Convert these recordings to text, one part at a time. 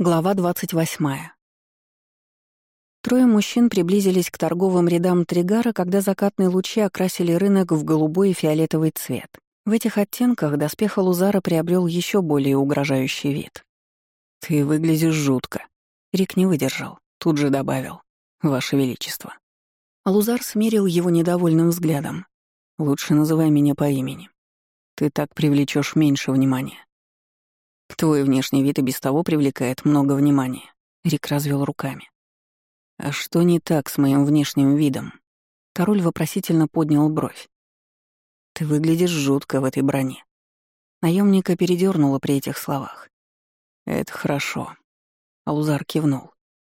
Глава 28. Трое мужчин приблизились к торговым рядам Тригара, когда закатные лучи окрасили рынок в голубой и фиолетовый цвет. В этих оттенках доспех Алузара приобрел еще более угрожающий вид. «Ты выглядишь жутко», — Рик не выдержал, тут же добавил. «Ваше Величество». Алузар смерил его недовольным взглядом. «Лучше называй меня по имени. Ты так привлечешь меньше внимания». Твой внешний вид и без того привлекает много внимания. Рик развел руками. А что не так с моим внешним видом? Король вопросительно поднял бровь. Ты выглядишь жутко в этой броне. Наемника передернуло при этих словах. Это хорошо. Алузар кивнул.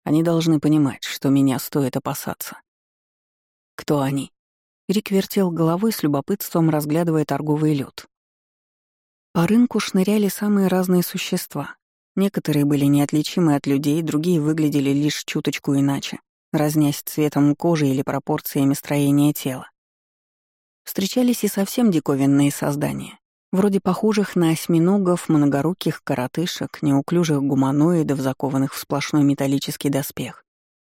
Они должны понимать, что меня стоит опасаться. Кто они? Рик вертел головой с любопытством, разглядывая торговый люд. По рынку шныряли самые разные существа. Некоторые были неотличимы от людей, другие выглядели лишь чуточку иначе, разнясь цветом кожи или пропорциями строения тела. Встречались и совсем диковинные создания, вроде похожих на осьминогов, многоруких коротышек, неуклюжих гуманоидов, закованных в сплошной металлический доспех,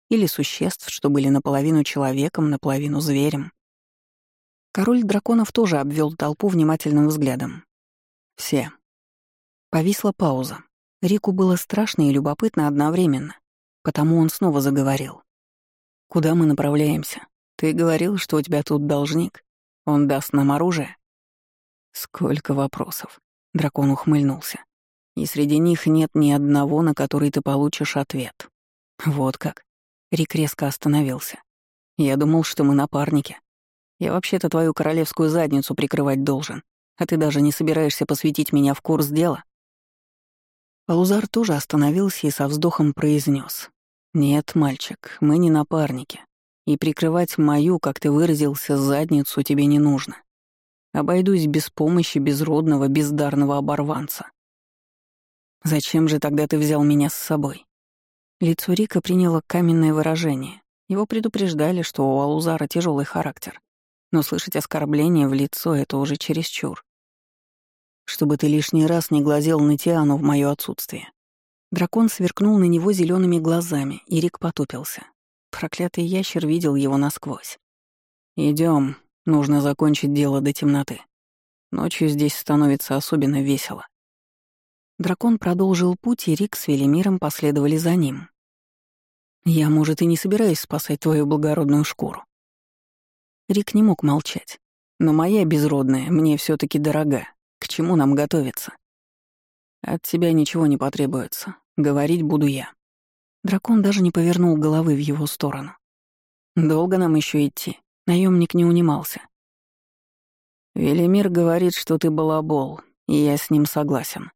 или существ, что были наполовину человеком, наполовину зверем. Король драконов тоже обвел толпу внимательным взглядом, все. Повисла пауза. Рику было страшно и любопытно одновременно, потому он снова заговорил. «Куда мы направляемся? Ты говорил, что у тебя тут должник. Он даст нам оружие?» «Сколько вопросов?» — дракон ухмыльнулся. «И среди них нет ни одного, на который ты получишь ответ». «Вот как?» Рик резко остановился. «Я думал, что мы напарники. Я вообще-то твою королевскую задницу прикрывать должен, а ты даже не собираешься посвятить меня в курс дела?» Паузар тоже остановился и со вздохом произнес: «Нет, мальчик, мы не напарники, и прикрывать мою, как ты выразился, задницу тебе не нужно. Обойдусь без помощи безродного, бездарного оборванца». «Зачем же тогда ты взял меня с собой?» Лицо Рика приняло каменное выражение. Его предупреждали, что у Алузара тяжелый характер. Но слышать оскорбление в лицо — это уже чересчур чтобы ты лишний раз не глазел на Тиану в моё отсутствие. Дракон сверкнул на него зелеными глазами, и Рик потупился. Проклятый ящер видел его насквозь. Идем, нужно закончить дело до темноты. Ночью здесь становится особенно весело. Дракон продолжил путь, и Рик с Велимиром последовали за ним. «Я, может, и не собираюсь спасать твою благородную шкуру». Рик не мог молчать. «Но моя безродная мне все таки дорога, чему нам готовиться? От тебя ничего не потребуется. Говорить буду я. Дракон даже не повернул головы в его сторону. Долго нам еще идти. Наемник не унимался. Велимир говорит, что ты балабол, и я с ним согласен.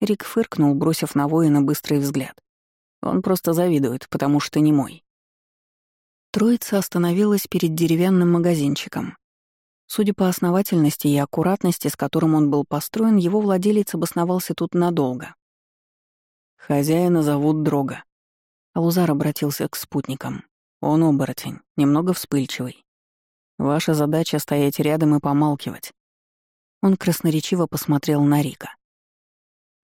Рик фыркнул, бросив на воина быстрый взгляд. Он просто завидует, потому что не мой. Троица остановилась перед деревянным магазинчиком. Судя по основательности и аккуратности, с которым он был построен, его владелец обосновался тут надолго. «Хозяина зовут Дрога». Алузар обратился к спутникам. «Он оборотень, немного вспыльчивый. Ваша задача — стоять рядом и помалкивать». Он красноречиво посмотрел на Рика.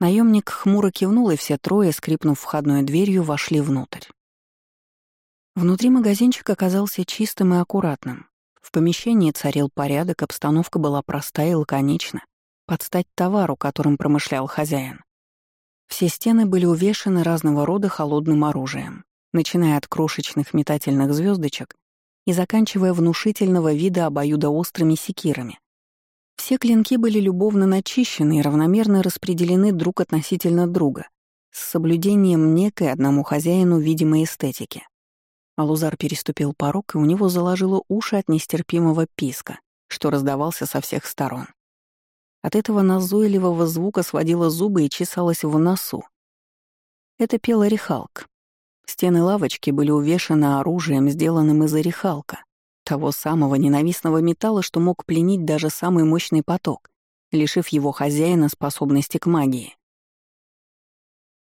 Наемник хмуро кивнул, и все трое, скрипнув входной дверью, вошли внутрь. Внутри магазинчик оказался чистым и аккуратным. В помещении царил порядок, обстановка была простая и лаконична, под стать товару, которым промышлял хозяин. Все стены были увешаны разного рода холодным оружием, начиная от крошечных метательных звездочек и заканчивая внушительного вида обоюдоострыми секирами. Все клинки были любовно начищены и равномерно распределены друг относительно друга, с соблюдением некой одному хозяину видимой эстетики. Алузар переступил порог, и у него заложило уши от нестерпимого писка, что раздавался со всех сторон. От этого назойливого звука сводило зубы и чесалось в носу. Это пел орехалк. Стены лавочки были увешаны оружием, сделанным из орехалка, того самого ненавистного металла, что мог пленить даже самый мощный поток, лишив его хозяина способности к магии.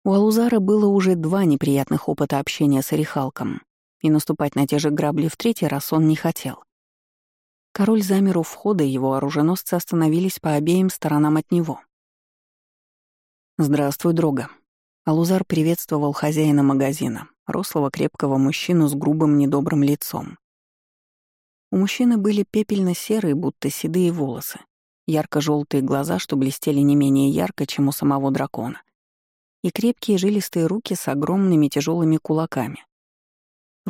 У Алузара было уже два неприятных опыта общения с орехалком и наступать на те же грабли в третий раз он не хотел. Король замер у входа, и его оруженосцы остановились по обеим сторонам от него. «Здравствуй, друга». Алузар приветствовал хозяина магазина, рослого крепкого мужчину с грубым недобрым лицом. У мужчины были пепельно-серые, будто седые волосы, ярко-желтые глаза, что блестели не менее ярко, чем у самого дракона, и крепкие жилистые руки с огромными тяжелыми кулаками.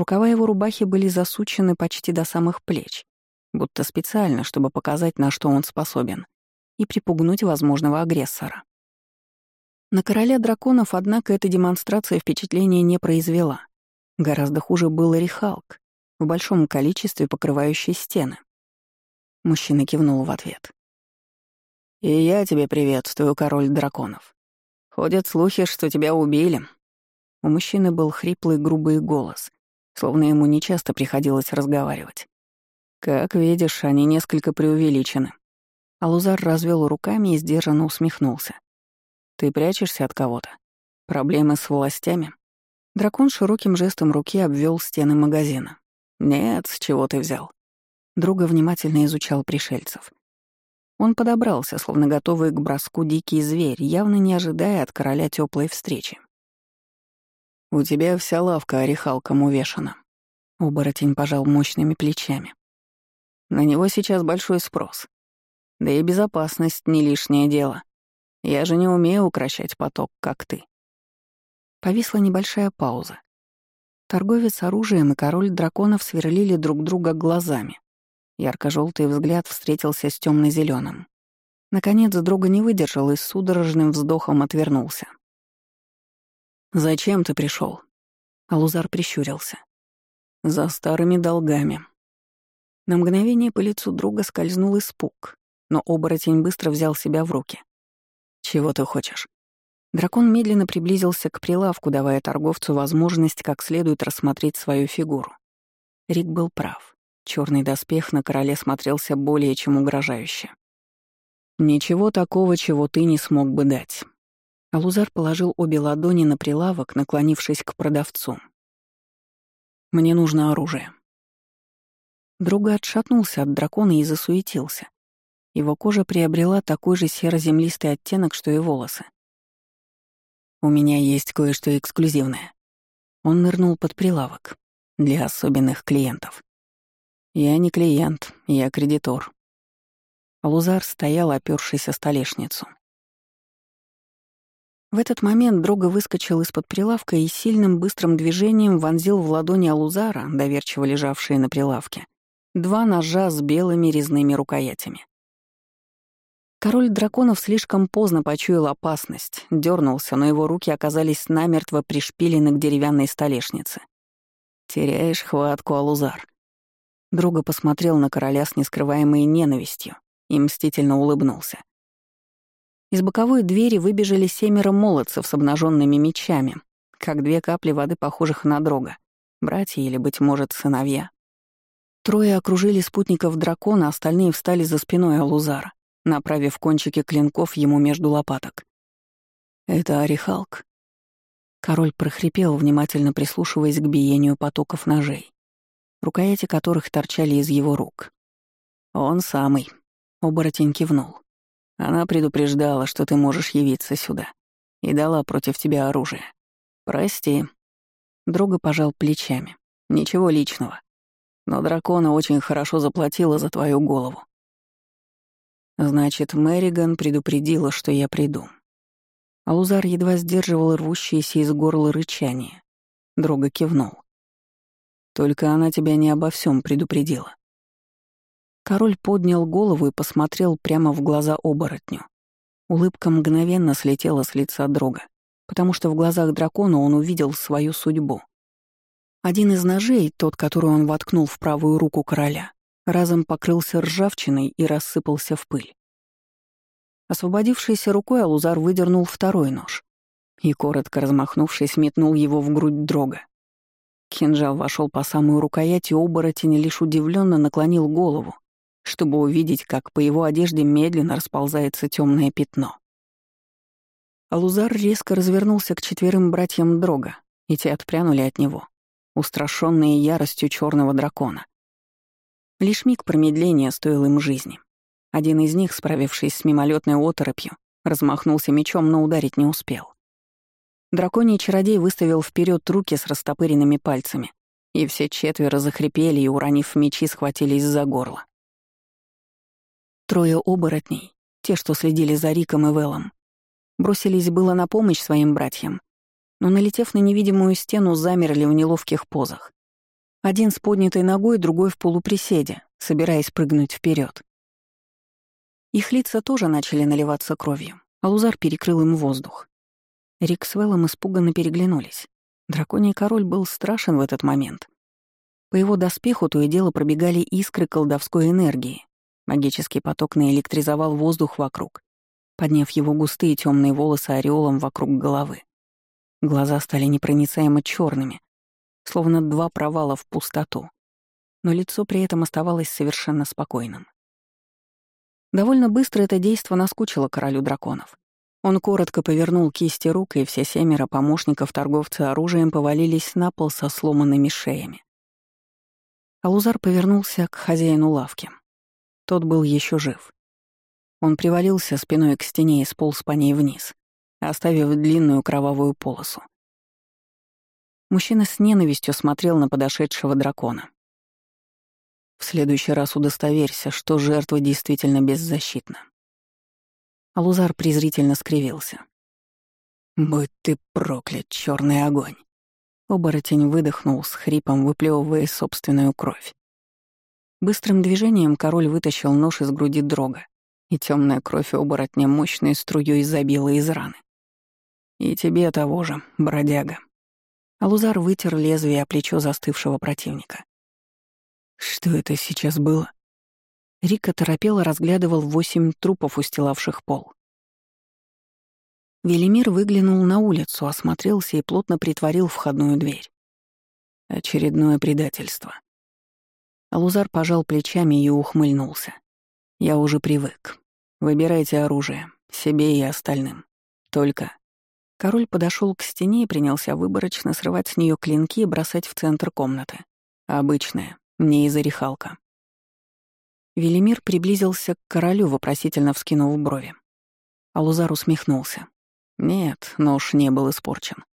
Рукава его рубахи были засучены почти до самых плеч, будто специально, чтобы показать, на что он способен, и припугнуть возможного агрессора. На короля драконов, однако, эта демонстрация впечатления не произвела. Гораздо хуже был Рихалк, в большом количестве покрывающий стены. Мужчина кивнул в ответ. «И я тебе приветствую, король драконов. Ходят слухи, что тебя убили». У мужчины был хриплый грубый голос, словно ему нечасто приходилось разговаривать. «Как видишь, они несколько преувеличены». Алузар развел руками и сдержанно усмехнулся. «Ты прячешься от кого-то? Проблемы с властями?» Дракон широким жестом руки обвел стены магазина. «Нет, с чего ты взял?» Друга внимательно изучал пришельцев. Он подобрался, словно готовый к броску дикий зверь, явно не ожидая от короля теплой встречи. «У тебя вся лавка орехалком увешана». Оборотень пожал мощными плечами. «На него сейчас большой спрос. Да и безопасность не лишнее дело. Я же не умею укращать поток, как ты». Повисла небольшая пауза. Торговец оружием и король драконов сверлили друг друга глазами. Ярко-желтый взгляд встретился с темно зеленым Наконец друга не выдержал и с судорожным вздохом отвернулся. «Зачем ты пришел? Алузар прищурился. «За старыми долгами». На мгновение по лицу друга скользнул испуг, но оборотень быстро взял себя в руки. «Чего ты хочешь?» Дракон медленно приблизился к прилавку, давая торговцу возможность как следует рассмотреть свою фигуру. Рик был прав. Черный доспех на короле смотрелся более чем угрожающе. «Ничего такого, чего ты не смог бы дать». Алузар положил обе ладони на прилавок, наклонившись к продавцу. «Мне нужно оружие». Друга отшатнулся от дракона и засуетился. Его кожа приобрела такой же серо-землистый оттенок, что и волосы. У меня есть кое-что эксклюзивное. Он нырнул под прилавок. Для особенных клиентов. Я не клиент, я кредитор. Лузар стоял, опёршись о столешницу. В этот момент Дрога выскочил из-под прилавка и сильным быстрым движением вонзил в ладони Алузара, доверчиво лежавшие на прилавке, два ножа с белыми резными рукоятями. Король драконов слишком поздно почуял опасность, дернулся, но его руки оказались намертво пришпилены к деревянной столешнице. «Теряешь хватку, Алузар». Друга посмотрел на короля с нескрываемой ненавистью и мстительно улыбнулся. Из боковой двери выбежали семеро молодцев с обнаженными мечами, как две капли воды, похожих на дрога, братья или, быть может, сыновья. Трое окружили спутников дракона, остальные встали за спиной Алузара направив кончики клинков ему между лопаток. «Это Арихалк». Король прохрипел, внимательно прислушиваясь к биению потоков ножей, рукояти которых торчали из его рук. «Он самый», — оборотень кивнул. «Она предупреждала, что ты можешь явиться сюда, и дала против тебя оружие. Прости». Друга пожал плечами. «Ничего личного. Но дракона очень хорошо заплатила за твою голову. Значит, Мэриган предупредила, что я приду. Алузар едва сдерживал рвущееся из горла рычание. Дрога кивнул. Только она тебя не обо всем предупредила. Король поднял голову и посмотрел прямо в глаза оборотню. Улыбка мгновенно слетела с лица Дрога, потому что в глазах дракона он увидел свою судьбу. Один из ножей, тот, который он воткнул в правую руку короля, разом покрылся ржавчиной и рассыпался в пыль. Освободившейся рукой Алузар выдернул второй нож и, коротко размахнувшись, метнул его в грудь дрога. Кинжал вошел по самую рукоять, и оборотень лишь удивленно наклонил голову, чтобы увидеть, как по его одежде медленно расползается темное пятно. Алузар резко развернулся к четверым братьям Дрога, и те отпрянули от него, устрашенные яростью черного дракона. Лишь миг промедления стоил им жизни. Один из них, справившись с мимолетной оторопью, размахнулся мечом, но ударить не успел. Драконий чародей выставил вперед руки с растопыренными пальцами, и все четверо захрипели и, уронив мечи, схватились за горло. Трое оборотней, те, что следили за Риком и Велом, бросились было на помощь своим братьям, но, налетев на невидимую стену, замерли в неловких позах. Один с поднятой ногой, другой в полуприседе, собираясь прыгнуть вперед. Их лица тоже начали наливаться кровью, а Лузар перекрыл им воздух. Рик с Веллом испуганно переглянулись. Драконий король был страшен в этот момент. По его доспеху то и дело пробегали искры колдовской энергии. Магический поток наэлектризовал воздух вокруг, подняв его густые темные волосы ореолом вокруг головы. Глаза стали непроницаемо черными, словно два провала в пустоту. Но лицо при этом оставалось совершенно спокойным. Довольно быстро это действо наскучило королю драконов. Он коротко повернул кисти рук, и все семеро помощников торговца оружием повалились на пол со сломанными шеями. Алузар повернулся к хозяину лавки. Тот был еще жив. Он привалился спиной к стене и сполз по ней вниз, оставив длинную кровавую полосу. Мужчина с ненавистью смотрел на подошедшего дракона. «В следующий раз удостоверься, что жертва действительно беззащитна», Алузар презрительно скривился. «Будь ты проклят, черный огонь!» Оборотень выдохнул с хрипом, выплевывая собственную кровь. Быстрым движением король вытащил нож из груди дрога, и темная кровь оборотня мощной струей забила из раны. «И тебе того же, бродяга». Алузар вытер лезвие о плечо застывшего противника. «Что это сейчас было?» Рика торопело разглядывал восемь трупов, устилавших пол. Велимир выглянул на улицу, осмотрелся и плотно притворил входную дверь. Очередное предательство. Алузар пожал плечами и ухмыльнулся. «Я уже привык. Выбирайте оружие, себе и остальным. Только...» Король подошел к стене и принялся выборочно срывать с нее клинки и бросать в центр комнаты. Обычная, не из орехалка. Велимир приблизился к королю, вопросительно вскинув брови. Алузар усмехнулся. Нет, нож не был испорчен.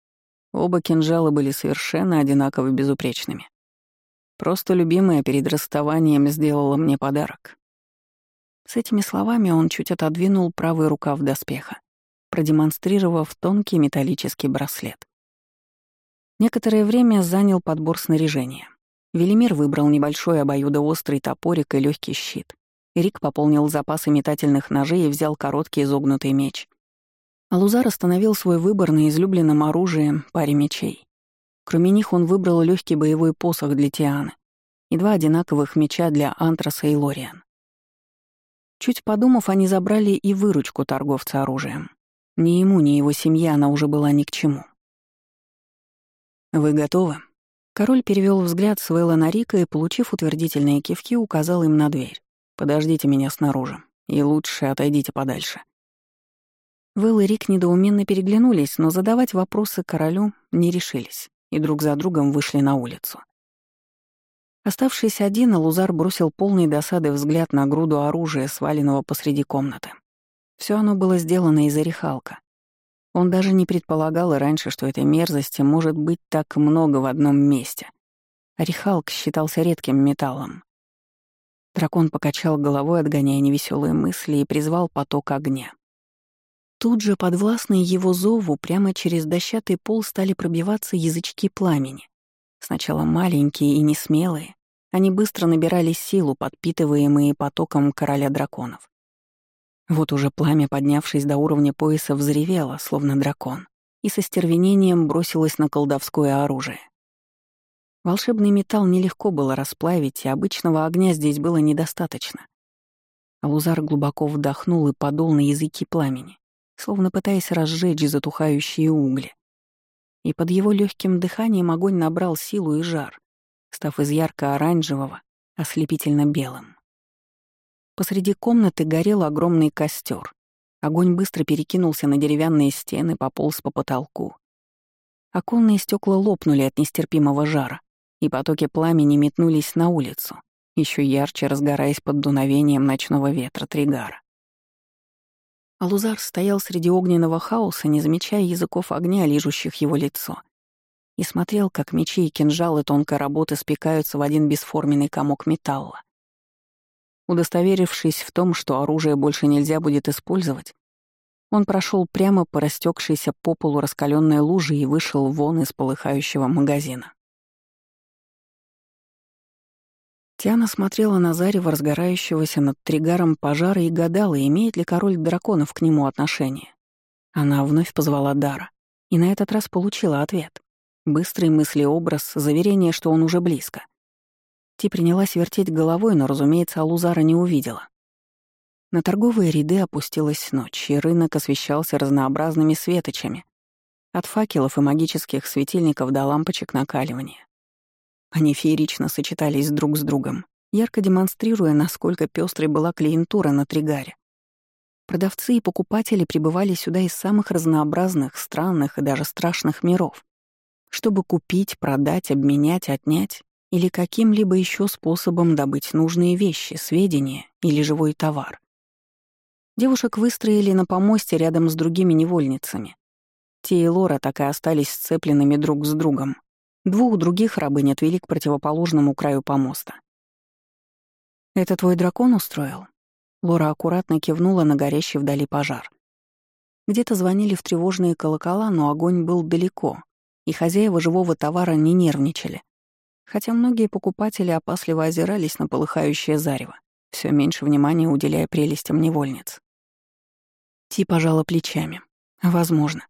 Оба кинжала были совершенно одинаково безупречными. Просто любимая перед расставанием сделала мне подарок. С этими словами он чуть отодвинул правый рукав доспеха, продемонстрировав тонкий металлический браслет. Некоторое время занял подбор снаряжения. Велимир выбрал небольшой обоюдоострый топорик и легкий щит. Рик пополнил запасы метательных ножей и взял короткий изогнутый меч. Алузар остановил свой выбор на излюбленном оружии паре мечей. Кроме них он выбрал легкий боевой посох для Тианы и два одинаковых меча для Антраса и Лориан. Чуть подумав, они забрали и выручку торговца оружием. Ни ему, ни его семье она уже была ни к чему. «Вы готовы?» Король перевел взгляд с Вэлла на Рика и, получив утвердительные кивки, указал им на дверь. «Подождите меня снаружи, и лучше отойдите подальше». Вэлл и Рик недоуменно переглянулись, но задавать вопросы королю не решились, и друг за другом вышли на улицу. Оставшись один, Алузар бросил полный досады взгляд на груду оружия, сваленного посреди комнаты. Все оно было сделано из орехалка, он даже не предполагал раньше, что этой мерзости может быть так много в одном месте. Орехалк считался редким металлом. Дракон покачал головой, отгоняя невеселые мысли, и призвал поток огня. Тут же, подвластные его зову, прямо через дощатый пол стали пробиваться язычки пламени. Сначала маленькие и несмелые, они быстро набирали силу, подпитываемые потоком короля драконов. Вот уже пламя, поднявшись до уровня пояса, взревело, словно дракон, и со стервенением бросилось на колдовское оружие. Волшебный металл нелегко было расплавить, и обычного огня здесь было недостаточно. Алузар глубоко вдохнул и подул на языки пламени, словно пытаясь разжечь затухающие угли. И под его легким дыханием огонь набрал силу и жар, став из ярко-оранжевого ослепительно белым. Посреди комнаты горел огромный костер. Огонь быстро перекинулся на деревянные стены, пополз по потолку. Оконные стекла лопнули от нестерпимого жара, и потоки пламени метнулись на улицу, еще ярче разгораясь под дуновением ночного ветра Тригара. Алузар стоял среди огненного хаоса, не замечая языков огня, лижущих его лицо, и смотрел, как мечи и кинжалы тонкой работы спекаются в один бесформенный комок металла. Удостоверившись в том, что оружие больше нельзя будет использовать, он прошел прямо по растекшейся по полу раскаленной луже и вышел вон из полыхающего магазина. Тиана смотрела на зарево разгорающегося над тригаром пожара и гадала, имеет ли король драконов к нему отношение. Она вновь позвала Дара, и на этот раз получила ответ. Быстрый мыслеобраз, заверение, что он уже близко. Ти принялась вертеть головой, но, разумеется, Алузара не увидела. На торговые ряды опустилась ночь, и рынок освещался разнообразными светочами. От факелов и магических светильников до лампочек накаливания. Они феерично сочетались друг с другом, ярко демонстрируя, насколько пестрой была клиентура на Тригаре. Продавцы и покупатели прибывали сюда из самых разнообразных, странных и даже страшных миров чтобы купить, продать, обменять, отнять или каким-либо еще способом добыть нужные вещи, сведения или живой товар. Девушек выстроили на помосте рядом с другими невольницами. Те и Лора так и остались сцепленными друг с другом. Двух других рабынь отвели к противоположному краю помоста. «Это твой дракон устроил?» Лора аккуратно кивнула на горящий вдали пожар. Где-то звонили в тревожные колокола, но огонь был далеко, и хозяева живого товара не нервничали. Хотя многие покупатели опасливо озирались на полыхающее зарево, все меньше внимания уделяя прелестям невольниц. Ти пожала плечами. Возможно.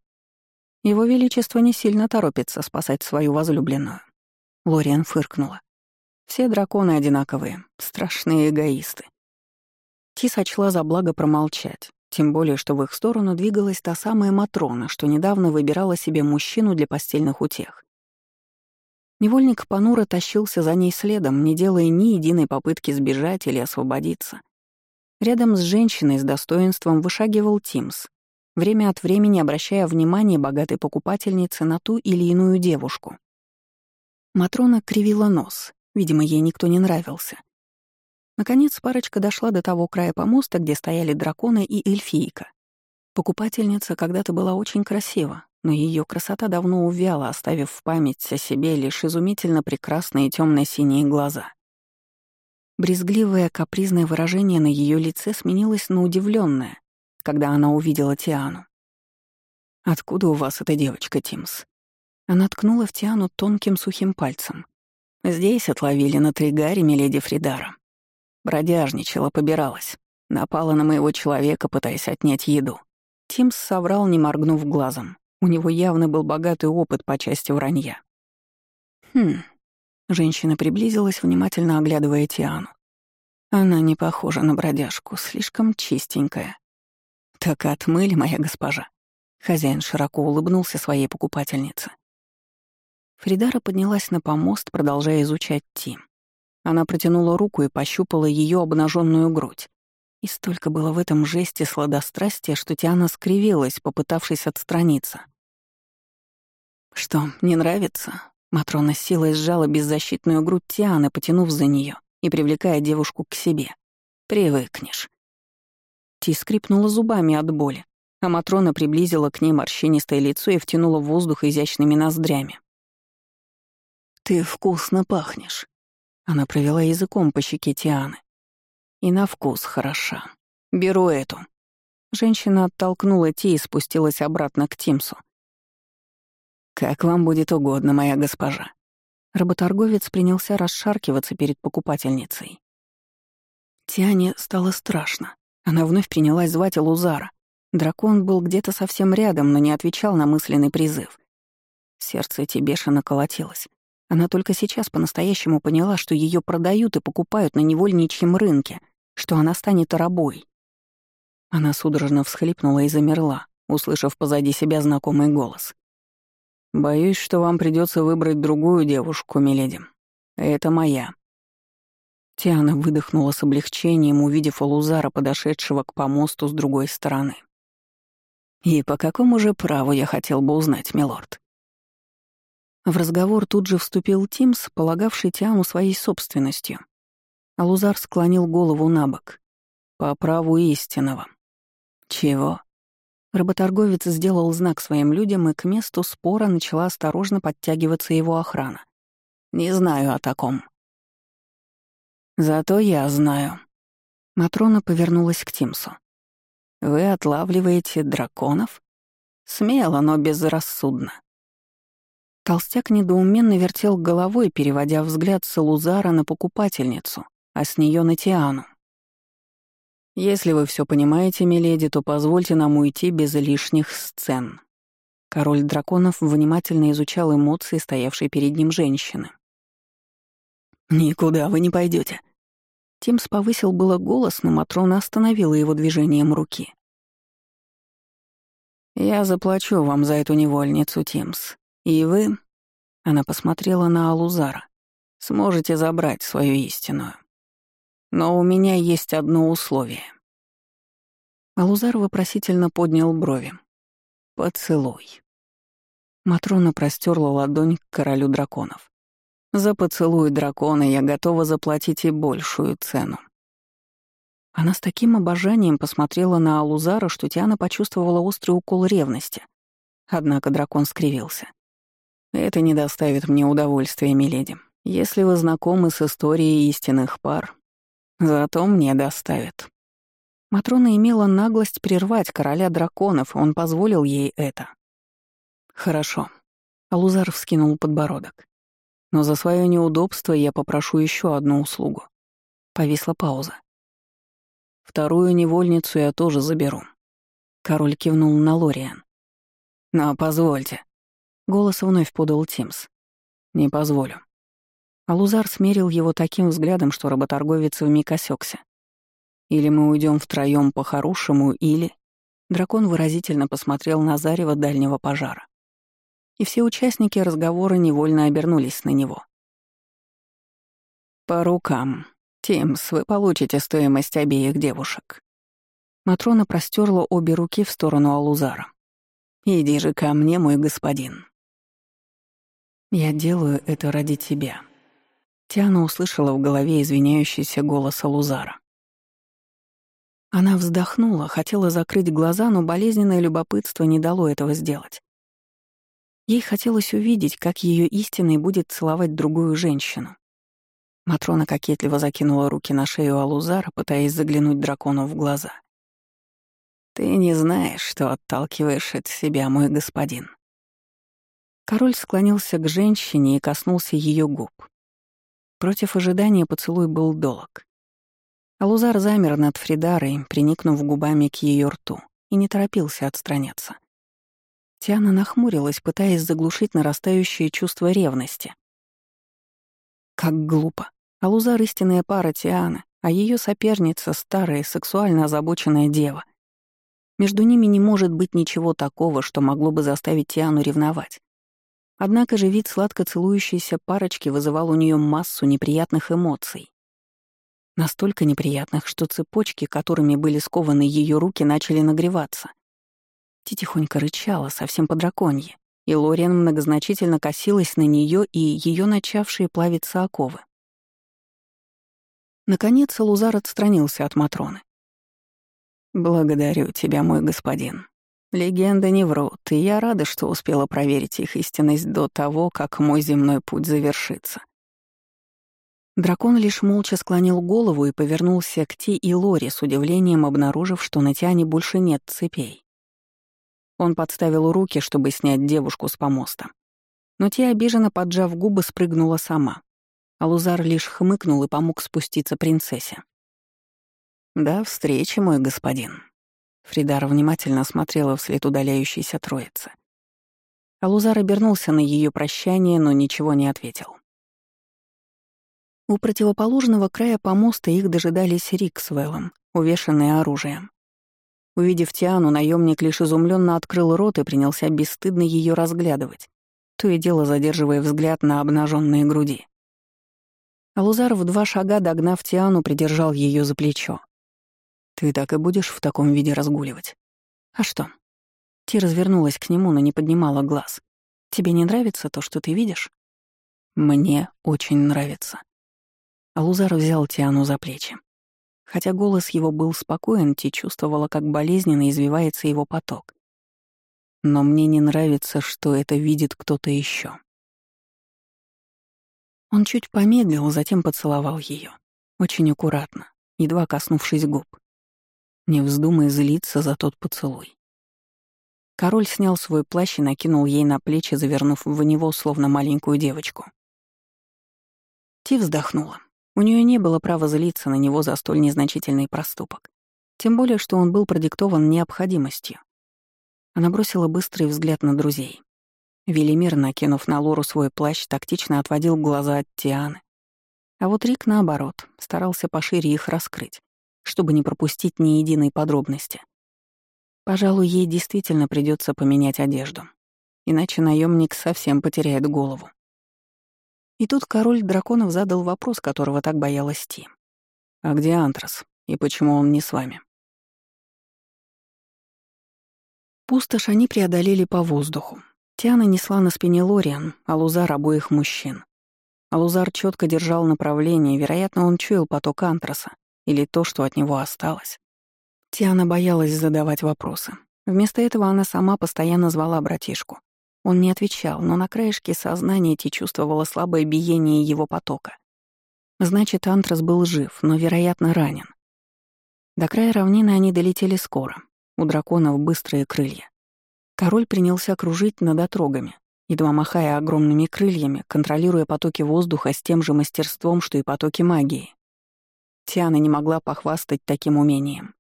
Его Величество не сильно торопится спасать свою возлюбленную. Лориан фыркнула. Все драконы одинаковые, страшные эгоисты. Ти сочла за благо промолчать, тем более, что в их сторону двигалась та самая Матрона, что недавно выбирала себе мужчину для постельных утех. Невольник понуро тащился за ней следом, не делая ни единой попытки сбежать или освободиться. Рядом с женщиной с достоинством вышагивал Тимс, время от времени обращая внимание богатой покупательницы на ту или иную девушку. Матрона кривила нос, видимо, ей никто не нравился. Наконец парочка дошла до того края помоста, где стояли драконы и эльфийка. Покупательница когда-то была очень красива, но ее красота давно увяла, оставив в память о себе лишь изумительно прекрасные темно-синие глаза. Брезгливое капризное выражение на ее лице сменилось на удивленное, когда она увидела Тиану. «Откуда у вас эта девочка, Тимс?» Она ткнула в Тиану тонким сухим пальцем. «Здесь отловили на Тригаре миледи Фридара. Бродяжничала, побиралась. Напала на моего человека, пытаясь отнять еду. Тимс соврал, не моргнув глазом. У него явно был богатый опыт по части вранья. «Хм». Женщина приблизилась, внимательно оглядывая Тиану. Она не похожа на бродяжку, слишком чистенькая. «Так отмыли, моя госпожа». Хозяин широко улыбнулся своей покупательнице. Фридара поднялась на помост, продолжая изучать Тим. Она протянула руку и пощупала ее обнаженную грудь. И столько было в этом жесте сладострастия, что Тиана скривилась, попытавшись отстраниться. «Что, не нравится?» Матрона силой сжала беззащитную грудь Тианы, потянув за нее и привлекая девушку к себе. «Привыкнешь». Ти скрипнула зубами от боли, а Матрона приблизила к ней морщинистое лицо и втянула воздух изящными ноздрями. «Ты вкусно пахнешь», она провела языком по щеке Тианы. И на вкус хороша. Беру эту. Женщина оттолкнула Ти и спустилась обратно к Тимсу. «Как вам будет угодно, моя госпожа». Работорговец принялся расшаркиваться перед покупательницей. Тиане стало страшно. Она вновь принялась звать Лузара. Дракон был где-то совсем рядом, но не отвечал на мысленный призыв. Сердце Ти бешено колотилось. Она только сейчас по-настоящему поняла, что ее продают и покупают на невольничьем рынке, что она станет рабой. Она судорожно всхлипнула и замерла, услышав позади себя знакомый голос. «Боюсь, что вам придется выбрать другую девушку, миледи. Это моя». Тиана выдохнула с облегчением, увидев Алузара, подошедшего к помосту с другой стороны. «И по какому же праву я хотел бы узнать, милорд?» В разговор тут же вступил Тимс, полагавший Тиану своей собственностью. Алузар склонил голову на бок. «По праву истинного». «Чего?» Работорговец сделал знак своим людям, и к месту спора начала осторожно подтягиваться его охрана. «Не знаю о таком». «Зато я знаю». Матрона повернулась к Тимсу. «Вы отлавливаете драконов?» «Смело, но безрассудно». Толстяк недоуменно вертел головой, переводя взгляд с Лузара на покупательницу, а с нее на Тиану. «Если вы все понимаете, миледи, то позвольте нам уйти без лишних сцен». Король драконов внимательно изучал эмоции, стоявшей перед ним женщины. «Никуда вы не пойдете. Тимс повысил было голос, но Матрона остановила его движением руки. «Я заплачу вам за эту невольницу, Тимс. И вы...» Она посмотрела на Алузара. «Сможете забрать свою истинную. Но у меня есть одно условие». Алузар вопросительно поднял брови. «Поцелуй». Матрона простерла ладонь к королю драконов. «За поцелуй дракона я готова заплатить и большую цену». Она с таким обожанием посмотрела на Алузара, что Тиана почувствовала острый укол ревности. Однако дракон скривился. «Это не доставит мне удовольствия, миледи. Если вы знакомы с историей истинных пар, зато мне доставит». Матрона имела наглость прервать короля драконов, он позволил ей это. «Хорошо». Алузар вскинул подбородок. «Но за свое неудобство я попрошу еще одну услугу». Повисла пауза. «Вторую невольницу я тоже заберу». Король кивнул на Лориан. «Но позвольте». Голос вновь подал Тимс. «Не позволю». Алузар смерил его таким взглядом, что работорговец вмиг осекся. Или мы уйдем втроем по-хорошему, или...» Дракон выразительно посмотрел на зарево дальнего пожара. И все участники разговора невольно обернулись на него. «По рукам. Тимс, вы получите стоимость обеих девушек». Матрона простерла обе руки в сторону Алузара. «Иди же ко мне, мой господин». «Я делаю это ради тебя». Тиана услышала в голове извиняющийся голос Алузара. Она вздохнула, хотела закрыть глаза, но болезненное любопытство не дало этого сделать. Ей хотелось увидеть, как ее истинный будет целовать другую женщину. Матрона кокетливо закинула руки на шею Алузара, пытаясь заглянуть дракону в глаза. «Ты не знаешь, что отталкиваешь от себя, мой господин». Король склонился к женщине и коснулся ее губ. Против ожидания поцелуй был долг. Алузар замер над Фридарой, приникнув губами к ее рту, и не торопился отстраняться. Тиана нахмурилась, пытаясь заглушить нарастающее чувство ревности. Как глупо. Алузар — истинная пара Тианы, а ее соперница — старая, сексуально озабоченная дева. Между ними не может быть ничего такого, что могло бы заставить Тиану ревновать. Однако же вид сладко целующейся парочки вызывал у нее массу неприятных эмоций. Настолько неприятных, что цепочки, которыми были скованы ее руки, начали нагреваться. Ти тихонько рычала, совсем по драконье, и Лориан многозначительно косилась на нее и ее начавшие плавиться оковы. Наконец Лузар отстранился от Матроны. «Благодарю тебя, мой господин. Легенды не врут, и я рада, что успела проверить их истинность до того, как мой земной путь завершится. Дракон лишь молча склонил голову и повернулся к Ти и Лори с удивлением обнаружив, что на Тиане больше нет цепей. Он подставил руки, чтобы снять девушку с помоста. Но Ти, обиженно поджав губы, спрыгнула сама. Алузар лишь хмыкнул и помог спуститься принцессе. «До встречи, мой господин». Фридар внимательно смотрела вслед удаляющейся троицы. Алузар обернулся на ее прощание, но ничего не ответил. У противоположного края помоста их дожидались Рик с Вэллом, увешанные оружием. Увидев Тиану, наемник лишь изумленно открыл рот и принялся бесстыдно ее разглядывать, то и дело задерживая взгляд на обнаженные груди. Алузар в два шага, догнав Тиану, придержал ее за плечо. «Ты так и будешь в таком виде разгуливать?» «А что?» Ти развернулась к нему, но не поднимала глаз. «Тебе не нравится то, что ты видишь?» «Мне очень нравится», Алузар взял Тиану за плечи. Хотя голос его был спокоен, Ти чувствовала, как болезненно извивается его поток, Но мне не нравится, что это видит кто-то еще. Он чуть помедлил, затем поцеловал ее, Очень аккуратно, едва коснувшись губ. Не вздумай злиться за тот поцелуй. Король снял свой плащ и накинул ей на плечи, завернув в него, словно маленькую девочку. Ти вздохнула. У нее не было права злиться на него за столь незначительный проступок. Тем более, что он был продиктован необходимостью. Она бросила быстрый взгляд на друзей. Велимир, накинув на Лору свой плащ, тактично отводил глаза от Тианы. А вот Рик, наоборот, старался пошире их раскрыть, чтобы не пропустить ни единой подробности. Пожалуй, ей действительно придется поменять одежду. Иначе наемник совсем потеряет голову. И тут король драконов задал вопрос, которого так боялась Ти. «А где Антрас? И почему он не с вами?» Пустошь они преодолели по воздуху. Тиана несла на спине Лориан, а Лузар — обоих мужчин. Алузар четко держал направление, вероятно, он чуял поток антраса или то, что от него осталось. Тиана боялась задавать вопросы. Вместо этого она сама постоянно звала братишку. Он не отвечал, но на краешке сознания Ти чувствовала слабое биение его потока. Значит, Антрас был жив, но, вероятно, ранен. До края равнины они долетели скоро. У драконов быстрые крылья. Король принялся кружить над отрогами, едва махая огромными крыльями, контролируя потоки воздуха с тем же мастерством, что и потоки магии. Тиана не могла похвастать таким умением.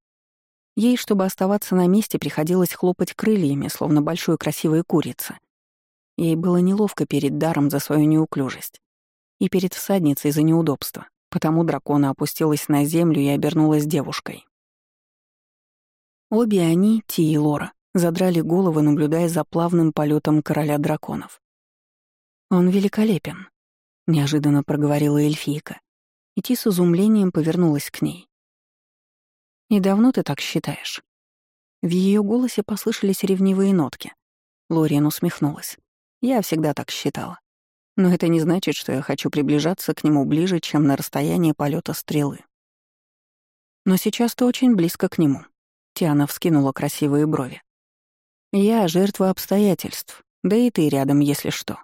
Ей, чтобы оставаться на месте, приходилось хлопать крыльями, словно большой красивой курица. Ей было неловко перед даром за свою неуклюжесть и перед всадницей за неудобство, потому дракона опустилась на землю и обернулась девушкой. Обе они, Ти и Лора, задрали головы, наблюдая за плавным полетом короля драконов. «Он великолепен», — неожиданно проговорила эльфийка. И Ти с изумлением повернулась к ней. «И давно ты так считаешь?» В ее голосе послышались ревнивые нотки. Лориан усмехнулась. «Я всегда так считала. Но это не значит, что я хочу приближаться к нему ближе, чем на расстояние полета стрелы. Но сейчас ты очень близко к нему». Тиана вскинула красивые брови. «Я жертва обстоятельств, да и ты рядом, если что».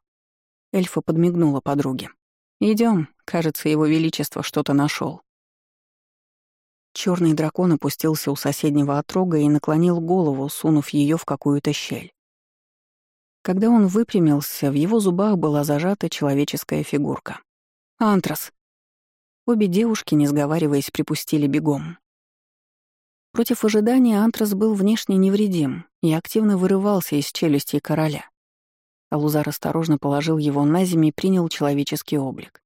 Эльфа подмигнула подруге. Идем, кажется, его величество что-то нашел. Черный дракон опустился у соседнего отрога и наклонил голову, сунув ее в какую-то щель. Когда он выпрямился, в его зубах была зажата человеческая фигурка. «Антрас!» Обе девушки, не сговариваясь, припустили бегом. Против ожидания Антрас был внешне невредим и активно вырывался из челюсти короля. Алузар осторожно положил его на землю и принял человеческий облик.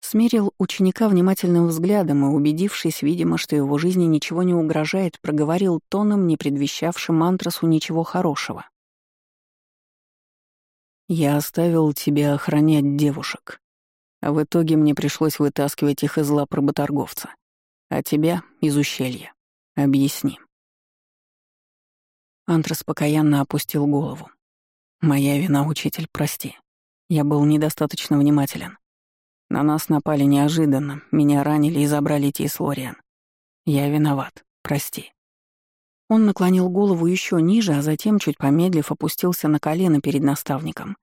Смерил ученика внимательным взглядом и, убедившись, видимо, что его жизни ничего не угрожает, проговорил тоном, не предвещавшим Антрасу ничего хорошего. «Я оставил тебя охранять девушек, а в итоге мне пришлось вытаскивать их из лап работорговца а тебя — из ущелья. Объясни». Антрас покаянно опустил голову. «Моя вина, учитель, прости. Я был недостаточно внимателен. На нас напали неожиданно, меня ранили и забрали Тис Лориан. Я виноват, прости». Он наклонил голову еще ниже, а затем, чуть помедлив, опустился на колено перед наставником.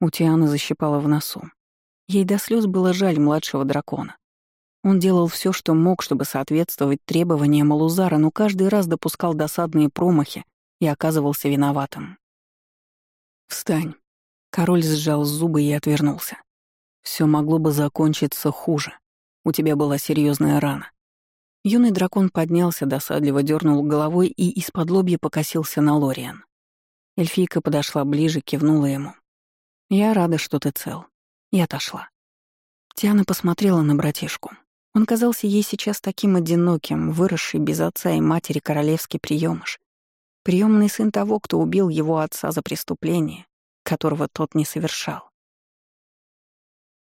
У Тианы защипала в носу. Ей до слез было жаль младшего дракона. Он делал все, что мог, чтобы соответствовать требованиям Алузара, но каждый раз допускал досадные промахи и оказывался виноватым. «Встань». Король сжал зубы и отвернулся. Все могло бы закончиться хуже. У тебя была серьезная рана. Юный дракон поднялся, досадливо дернул головой и из-под лобья покосился на Лориан. Эльфийка подошла ближе, кивнула ему. «Я рада, что ты цел». И отошла. Тиана посмотрела на братишку. Он казался ей сейчас таким одиноким, выросший без отца и матери королевский приемыш. Приемный сын того, кто убил его отца за преступление, которого тот не совершал.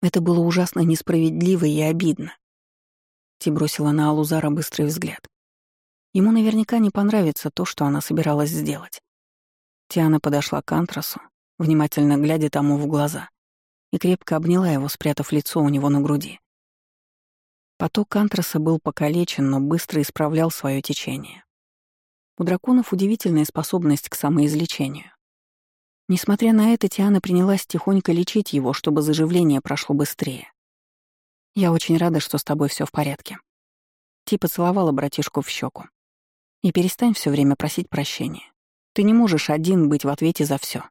Это было ужасно несправедливо и обидно. Ти бросила на Алузара быстрый взгляд. Ему наверняка не понравится то, что она собиралась сделать. Тиана подошла к Антрасу, внимательно глядя тому в глаза, и крепко обняла его, спрятав лицо у него на груди. Поток антраса был покалечен, но быстро исправлял свое течение. У драконов удивительная способность к самоизлечению. Несмотря на это, Тиана принялась тихонько лечить его, чтобы заживление прошло быстрее. «Я очень рада, что с тобой все в порядке». Ти поцеловала братишку в щеку. «И перестань все время просить прощения. Ты не можешь один быть в ответе за все.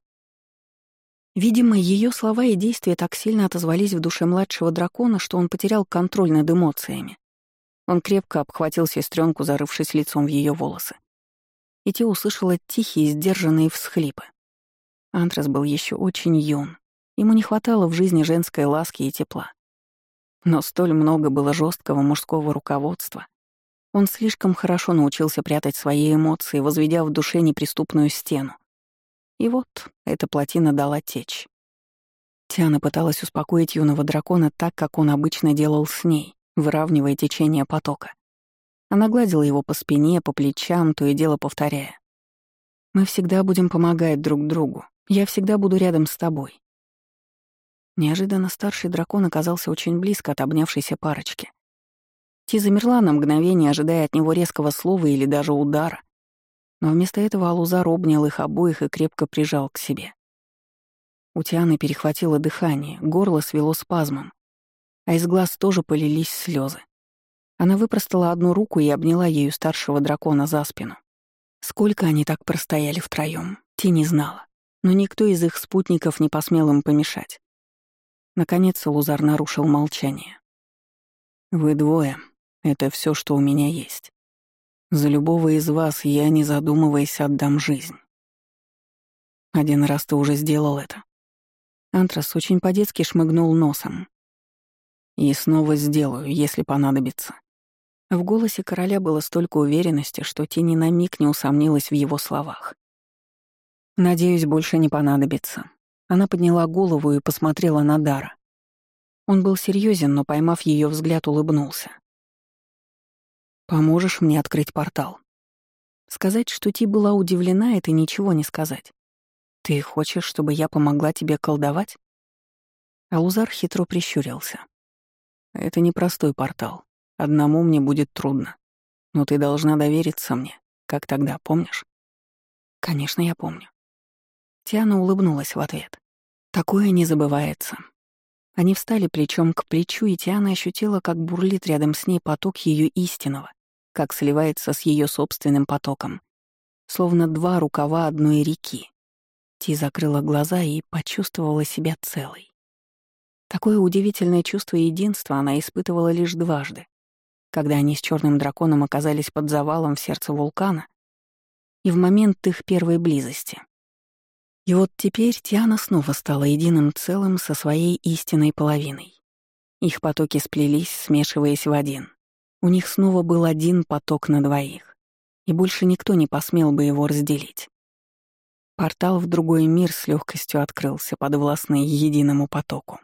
Видимо, ее слова и действия так сильно отозвались в душе младшего дракона, что он потерял контроль над эмоциями. Он крепко обхватил сестренку, зарывшись лицом в ее волосы. И те услышала тихие, сдержанные всхлипы. Антрас был еще очень юн. Ему не хватало в жизни женской ласки и тепла. Но столь много было жесткого мужского руководства. Он слишком хорошо научился прятать свои эмоции, возведя в душе неприступную стену. И вот эта плотина дала течь. Тиана пыталась успокоить юного дракона так, как он обычно делал с ней, выравнивая течение потока. Она гладила его по спине, по плечам, то и дело повторяя. «Мы всегда будем помогать друг другу. Я всегда буду рядом с тобой». Неожиданно старший дракон оказался очень близко от обнявшейся парочки. Ти замерла на мгновение, ожидая от него резкого слова или даже удара, но вместо этого Алузар обнял их обоих и крепко прижал к себе. У Тианы перехватило дыхание, горло свело спазмом, а из глаз тоже полились слезы. Она выпростала одну руку и обняла ею старшего дракона за спину. Сколько они так простояли втроём, Ти не знала, но никто из их спутников не посмел им помешать. Наконец Лузар нарушил молчание. «Вы двое — это все, что у меня есть. За любого из вас я, не задумываясь, отдам жизнь. Один раз ты уже сделал это. Антрас очень по-детски шмыгнул носом. И снова сделаю, если понадобится. В голосе короля было столько уверенности, что Тени на миг не усомнилась в его словах. «Надеюсь, больше не понадобится». Она подняла голову и посмотрела на Дара. Он был серьезен, но, поймав ее взгляд, улыбнулся. Поможешь мне открыть портал?» Сказать, что Ти была удивлена, это ничего не сказать. «Ты хочешь, чтобы я помогла тебе колдовать?» Алузар хитро прищурился. «Это непростой портал. Одному мне будет трудно. Но ты должна довериться мне, как тогда, помнишь?» «Конечно, я помню». Тиана улыбнулась в ответ. «Такое не забывается». Они встали плечом к плечу, и Тиана ощутила, как бурлит рядом с ней поток ее истинного, как сливается с ее собственным потоком, словно два рукава одной реки. Ти закрыла глаза и почувствовала себя целой. Такое удивительное чувство единства она испытывала лишь дважды, когда они с черным драконом оказались под завалом в сердце вулкана и в момент их первой близости. И вот теперь Тиана снова стала единым целым со своей истинной половиной. Их потоки сплелись, смешиваясь в один. У них снова был один поток на двоих, и больше никто не посмел бы его разделить. Портал в другой мир с легкостью открылся, подвластный единому потоку.